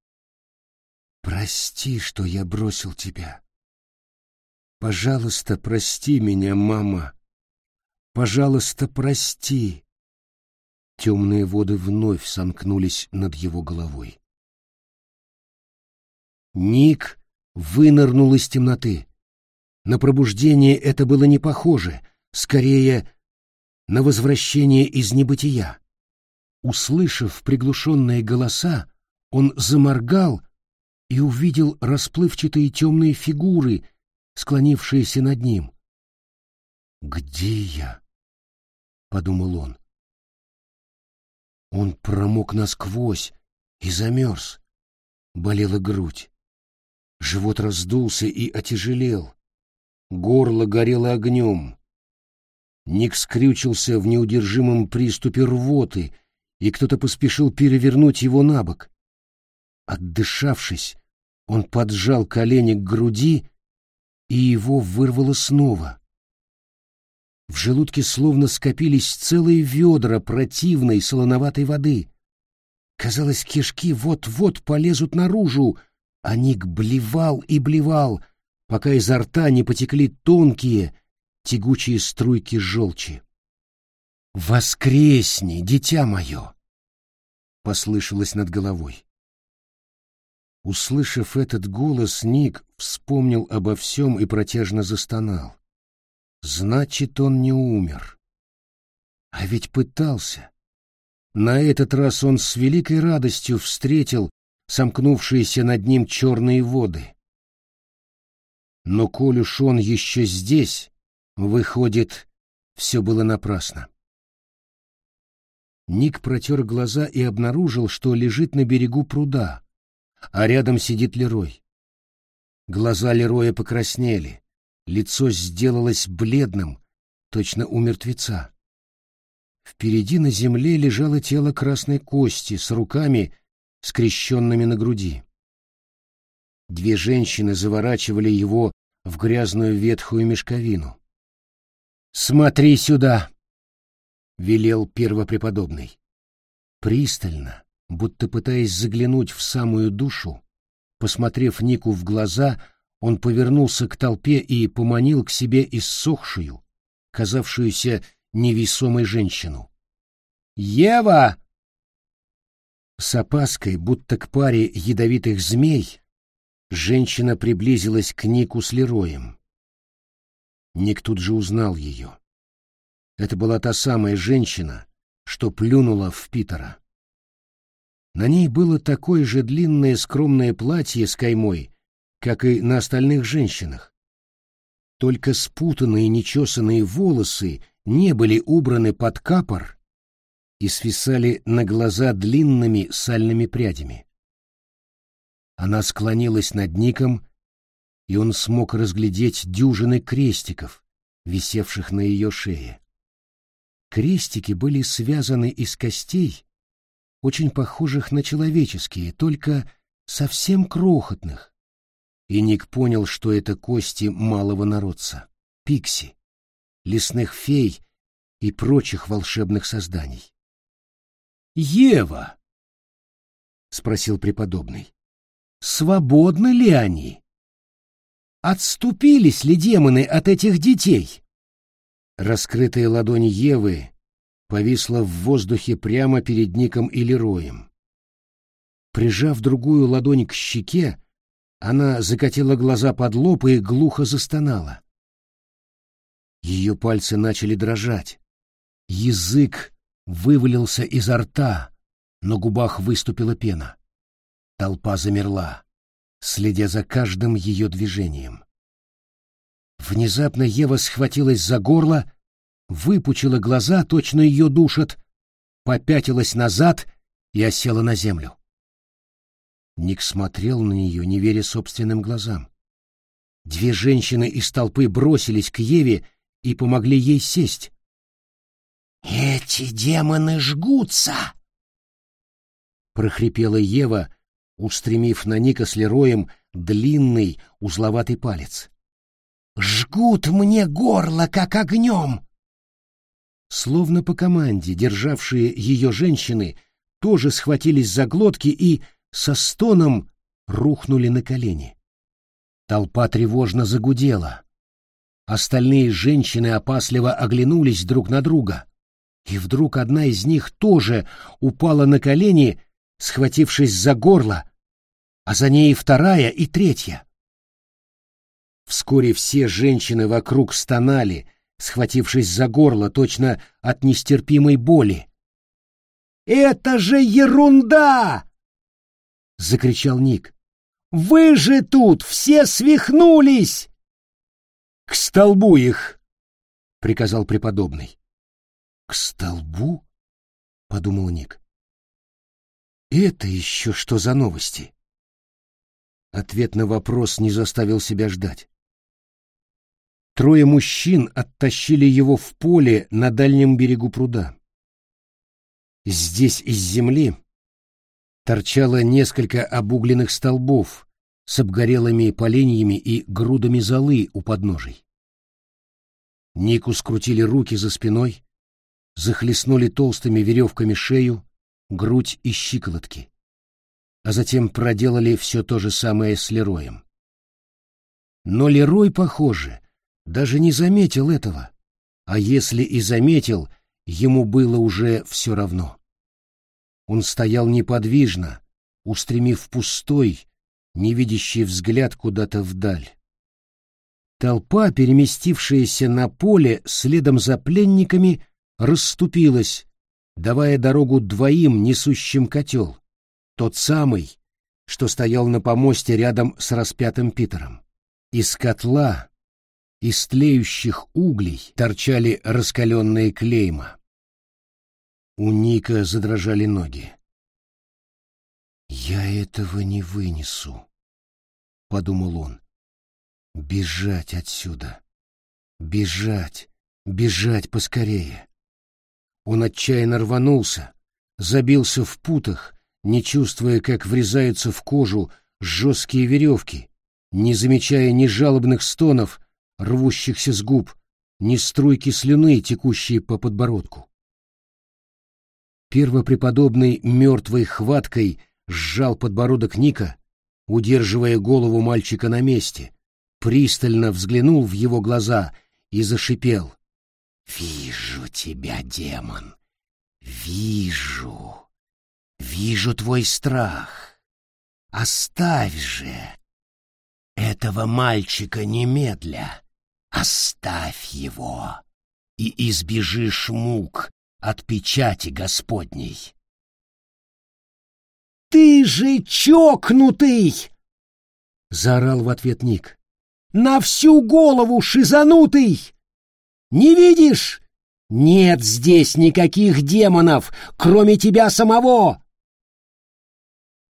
Прости, что я бросил тебя. Пожалуйста, прости меня, мама. Пожалуйста, прости. Темные воды вновь сомкнулись над его головой. Ник вынырнул из темноты. На пробуждение это было не похоже, скорее на возвращение из небытия. Услышав приглушенные голоса, он заморгал и увидел расплывчатые темные фигуры, склонившиеся над ним. «Где я?» — подумал он. Он промок насквозь и замерз. Болела грудь. Живот раздулся и отяжелел. Горло горело огнем. Ник скрючился в неудержимом приступе рвоты, и кто-то поспешил перевернуть его на бок. Отдышавшись, он поджал колени к груди, и его вырвало снова. В желудке словно скопились целые ведра противной солоноватой воды. Казалось, кишки вот-вот полезут наружу, а Ник блевал и блевал, пока изо рта не потекли тонкие, тягучие струйки желчи. «Воскресни, дитя мое!» — послышалось над головой. Услышав этот голос, Ник вспомнил обо всем и протяжно застонал. Значит, он не умер. А ведь пытался. На этот раз он с великой радостью встретил сомкнувшиеся над ним черные воды. Но коль уж он еще здесь, выходит, все было напрасно. Ник протер глаза и обнаружил, что лежит на берегу пруда, а рядом сидит Лерой. Глаза Лероя покраснели. Лицо сделалось бледным, точно у мертвеца. Впереди на земле лежало тело красной кости с руками, скрещенными на груди. Две женщины заворачивали его в грязную ветхую мешковину. «Смотри сюда!» — велел первопреподобный. Пристально, будто пытаясь заглянуть в самую душу, посмотрев Нику в глаза, — он повернулся к толпе и поманил к себе иссохшую, казавшуюся невесомой женщину. «Ева!» С опаской, будто к паре ядовитых змей, женщина приблизилась к Нику с Лероем. Ник тут же узнал ее. Это была та самая женщина, что плюнула в Питера. На ней было такое же длинное скромное платье с каймой, как и на остальных женщинах. Только спутанные нечесанные волосы не были убраны под капор и свисали на глаза длинными сальными прядями. Она склонилась над Ником, и он смог разглядеть дюжины крестиков, висевших на ее шее. Крестики были связаны из костей, очень похожих на человеческие, только совсем крохотных, и Ник понял, что это кости малого народца, пикси, лесных фей и прочих волшебных созданий. «Ева!» — спросил преподобный. «Свободны ли они? Отступились ли демоны от этих детей?» Раскрытая ладонь Евы повисла в воздухе прямо перед Ником или Роем. Прижав другую ладонь к щеке, она закатила глаза под лоб и глухо застонала. Ее пальцы начали дрожать. Язык вывалился изо рта, на губах выступила пена. Толпа замерла, следя за каждым ее движением. Внезапно Ева схватилась за горло, выпучила глаза, точно ее душат, попятилась назад и осела на землю. Ник смотрел на нее, не веря собственным глазам. Две женщины из толпы бросились к Еве и помогли ей сесть. «Эти демоны жгутся!» — прохрипела Ева, устремив на Ника с Лероем длинный узловатый палец. «Жгут мне горло, как огнем!» Словно по команде, державшие ее женщины тоже схватились за глотки и со стоном рухнули на колени. Толпа тревожно загудела. Остальные женщины опасливо оглянулись друг на друга. И вдруг одна из них тоже упала на колени, схватившись за горло, а за ней вторая и третья. Вскоре все женщины вокруг стонали, схватившись за горло точно от нестерпимой боли. «Это же ерунда!» — закричал Ник. «Вы же тут все свихнулись!» «К столбу их!» — приказал преподобный. «К столбу?» — подумал Ник. «Это еще что за новости?» Ответ на вопрос не заставил себя ждать. Трое мужчин оттащили его в поле на дальнем берегу пруда. Здесь из земли торчало несколько обугленных столбов с обгорелыми поленьями и грудами золы у подножий. Нику скрутили руки за спиной, захлестнули толстыми веревками шею, грудь и щиколотки, а затем проделали все то же самое с Лероем. Но Лерой, похоже, даже не заметил этого, а если и заметил, ему было уже все равно. Он стоял неподвижно, устремив пустой, невидящий взгляд куда-то вдаль. Толпа, переместившаяся на поле следом за пленниками, расступилась, давая дорогу двоим, несущим котел, тот самый, что стоял на помосте рядом с распятым Питером. Из котла из тлеющих углей торчали раскаленные клейма. У Ника задрожали ноги. «Я этого не вынесу», — подумал он. «Бежать отсюда! Бежать! Бежать поскорее!» Он отчаянно рванулся, забился в путах, не чувствуя, как врезаются в кожу жесткие веревки, не замечая ни жалобных стонов, рвущихся с губ, ни струйки слюны, текущие по подбородку. Первопреподобный мертвой хваткой сжал подбородок Ника, удерживая голову мальчика на месте, пристально взглянул в его глаза и зашипел. «Вижу тебя, демон! Вижу! Вижу твой страх! Оставь же этого мальчика немедля!» Оставь его, и избежишь мук от печати Господней. «Ты же чокнутый!» — заорал в ответ Ник. «На всю голову шизанутый! Не видишь? Нет здесь никаких демонов, кроме тебя самого!»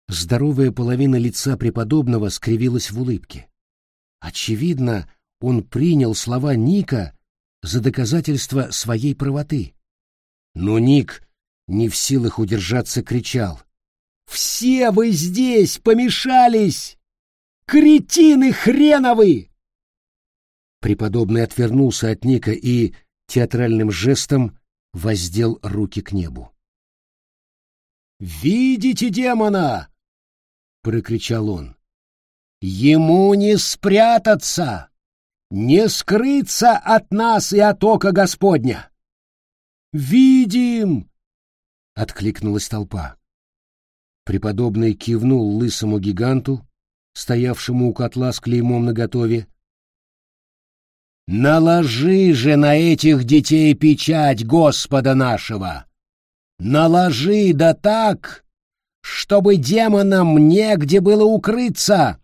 Здоровая половина лица преподобного скривилась в улыбке. Очевидно, он принял слова Ника за доказательство своей правоты. Но Ник, не в силах удержаться, кричал. «Все вы здесь помешались! Кретины хреновы!» Преподобный отвернулся от Ника и театральным жестом воздел руки к небу. «Видите демона?» — прокричал он. «Ему не спрятаться!» Не скрыться от нас и от ока Господня. Видим! откликнулась толпа. Преподобный кивнул лысому гиганту, стоявшему у котла с клеймом наготове. Наложи же на этих детей печать Господа нашего. Наложи да так, чтобы демонам негде было укрыться.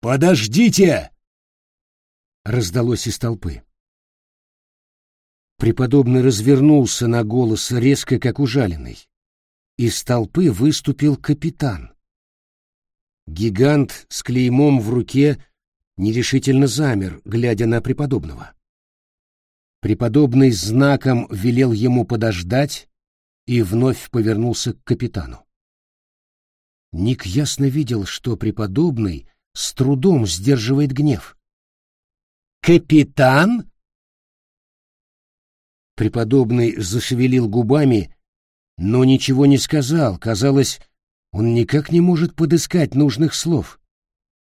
Подождите! Раздалось из толпы. Преподобный развернулся на голос резко, как ужаленный. Из толпы выступил капитан. Гигант с клеймом в руке нерешительно замер, глядя на преподобного. Преподобный знаком велел ему подождать и вновь повернулся к капитану. Ник ясно видел, что преподобный с трудом сдерживает гнев. «Капитан?» Преподобный зашевелил губами, но ничего не сказал. Казалось, он никак не может подыскать нужных слов.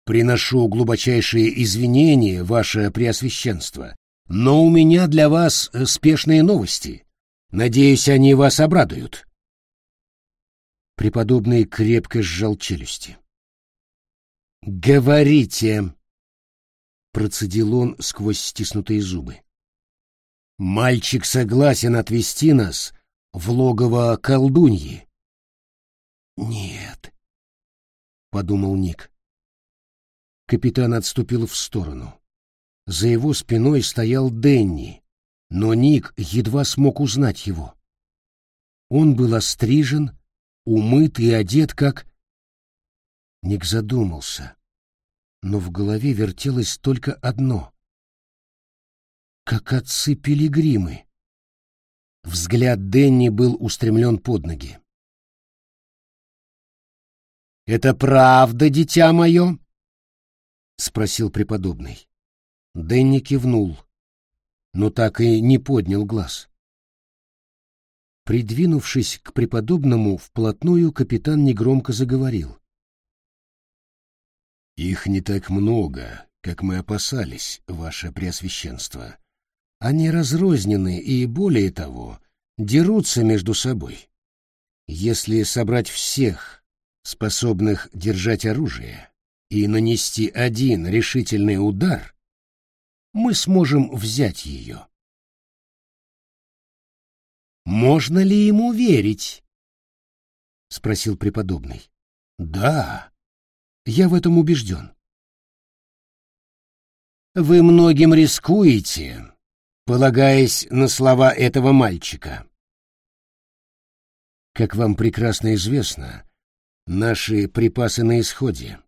«Приношу глубочайшие извинения, ваше преосвященство, но у меня для вас э, спешные новости. Надеюсь, они вас обрадуют». Преподобный крепко сжал челюсти. «Говорите!» — процедил он сквозь стиснутые зубы. «Мальчик согласен отвезти нас в логово колдуньи». «Нет», — подумал Ник. Капитан отступил в сторону. За его спиной стоял Денни, но Ник едва смог узнать его. Он был острижен, умыт и одет как... Ник задумался, но в голове вертелось только одно. Как отцы-пилигримы. Взгляд Денни был устремлен под ноги. «Это правда, дитя мое?» — спросил преподобный. Дэнни кивнул, но так и не поднял глаз. Придвинувшись к преподобному вплотную, капитан негромко заговорил. «Их не так много, как мы опасались, ваше преосвященство. Они разрознены и, более того, дерутся между собой. Если собрать всех, способных держать оружие, и нанести один решительный удар, мы сможем взять ее. «Можно ли ему верить?» — спросил преподобный. «Да, я в этом убежден». «Вы многим рискуете, полагаясь на слова этого мальчика». Как вам прекрасно известно, наши припасы на исходе.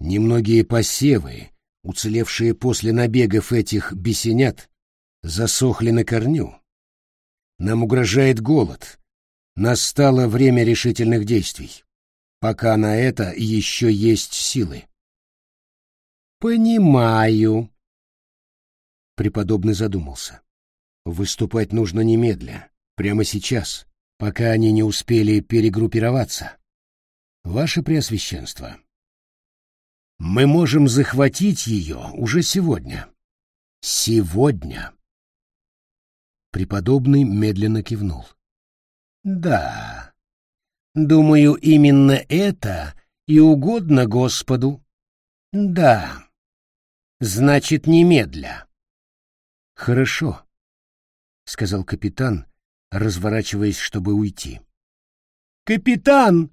Немногие посевы, уцелевшие после набегов этих бесенят, засохли на корню. Нам угрожает голод. Настало время решительных действий. Пока на это еще есть силы. Понимаю. Преподобный задумался. Выступать нужно немедля, прямо сейчас, пока они не успели перегруппироваться. Ваше Преосвященство, мы можем захватить ее уже сегодня. Сегодня. Преподобный медленно кивнул. Да. Думаю, именно это и угодно Господу. Да. Значит, немедля. Хорошо, сказал капитан, разворачиваясь, чтобы уйти. Капитан!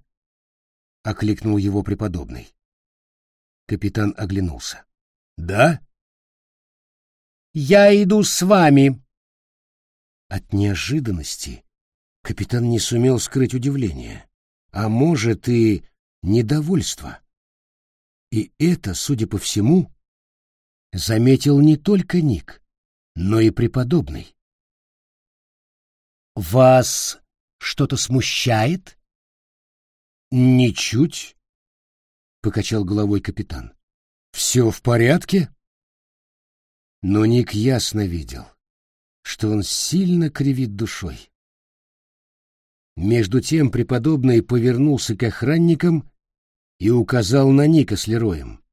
окликнул его преподобный. Капитан оглянулся. «Да?» «Я иду с вами!» От неожиданности капитан не сумел скрыть удивление, а может и недовольство. И это, судя по всему, заметил не только Ник, но и преподобный. «Вас что-то смущает?» «Ничуть», покачал головой капитан. Все в порядке? Но Ник ясно видел, что он сильно кривит душой. Между тем преподобный повернулся к охранникам и указал на Ника с Лероем.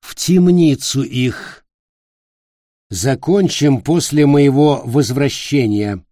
«В темницу их! Закончим после моего возвращения!»